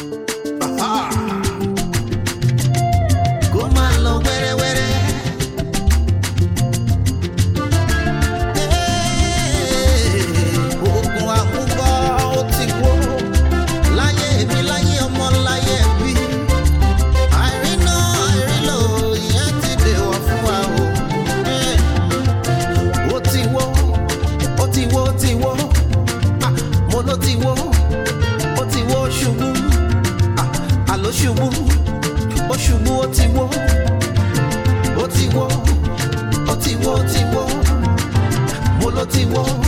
Aha. Mo